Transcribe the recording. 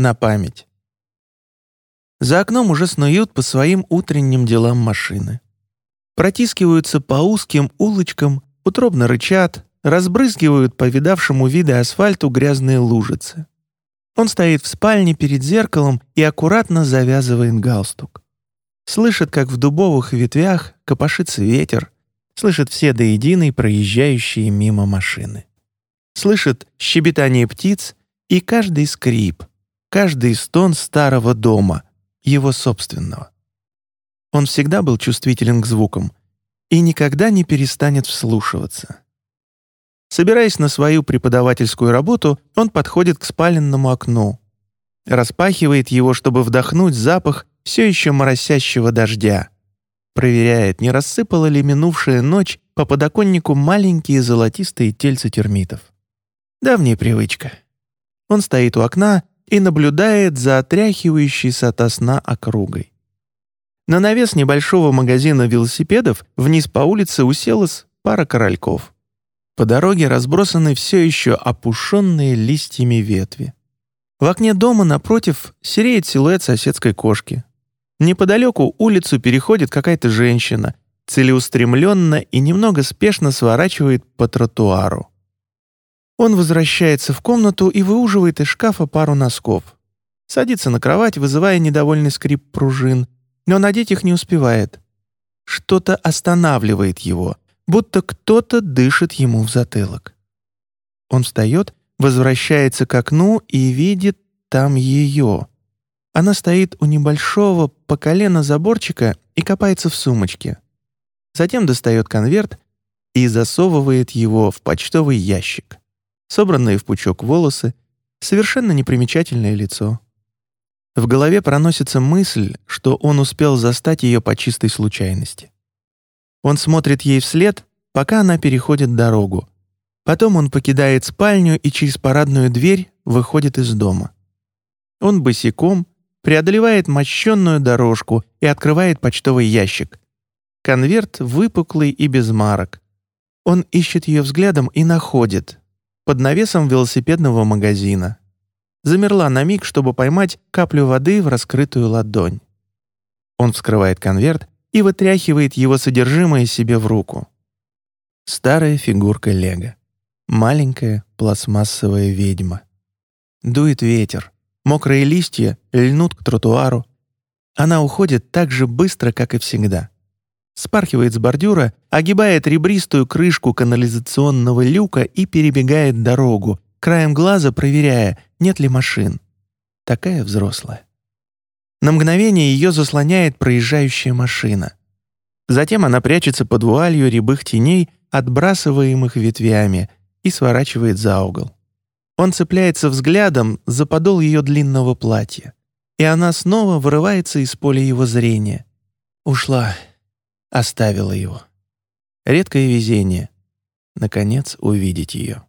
на память. За окном уже снуют по своим утренним делам машины. Протискиваются по узким улочкам, утробно рычат, разбрызгивают по видавшему виды асфальту грязные лужицы. Он стоит в спальне перед зеркалом и аккуратно завязывает галстук. Слышит, как в дубовых ветвях копошится ветер, слышит все до единой проезжающие мимо машины. Слышит щебетание птиц и каждый скрип, каждый стон старого дома, его собственного. Он всегда был чувствителен к звукам и никогда не перестанет вслушиваться. Собираясь на свою преподавательскую работу, он подходит к спаленному окну, распахивает его, чтобы вдохнуть запах все еще моросящего дождя, проверяет, не рассыпала ли минувшая ночь по подоконнику маленькие золотистые тельца термитов. Давняя привычка. Он стоит у окна и наблюдает за отряхивающейся ото сна округой. На навес небольшого магазина велосипедов вниз по улице уселась пара корольков. По дороге разбросаны все еще опушенные листьями ветви. В окне дома напротив сереет силуэт соседской кошки. Неподалеку улицу переходит какая-то женщина, целеустремленно и немного спешно сворачивает по тротуару. Он возвращается в комнату и выуживает из шкафа пару носков. Садится на кровать, вызывая недовольный скрип пружин, но надеть их не успевает. Что-то останавливает его, будто кто-то дышит ему в затылок. Он встает, возвращается к окну и видит там ее. Она стоит у небольшого по колено заборчика и копается в сумочке. Затем достает конверт и засовывает его в почтовый ящик. Собранные в пучок волосы, совершенно непримечательное лицо. В голове проносится мысль, что он успел застать ее по чистой случайности. Он смотрит ей вслед, пока она переходит дорогу. Потом он покидает спальню и через парадную дверь выходит из дома. Он босиком преодолевает мощенную дорожку и открывает почтовый ящик. Конверт выпуклый и без марок. Он ищет ее взглядом и находит. Под навесом велосипедного магазина. Замерла на миг, чтобы поймать каплю воды в раскрытую ладонь. Он вскрывает конверт и вытряхивает его содержимое себе в руку. Старая фигурка Лего. Маленькая пластмассовая ведьма. Дует ветер. Мокрые листья льнут к тротуару. Она уходит так же быстро, как и всегда. Спархивает с бордюра, огибает ребристую крышку канализационного люка и перебегает дорогу, краем глаза проверяя, нет ли машин. Такая взрослая. На мгновение ее заслоняет проезжающая машина. Затем она прячется под вуалью рябых теней, отбрасываемых ветвями, и сворачивает за угол. Он цепляется взглядом за подол ее длинного платья, и она снова вырывается из поля его зрения. Ушла, оставила его. Редкое везение. Наконец увидеть ее.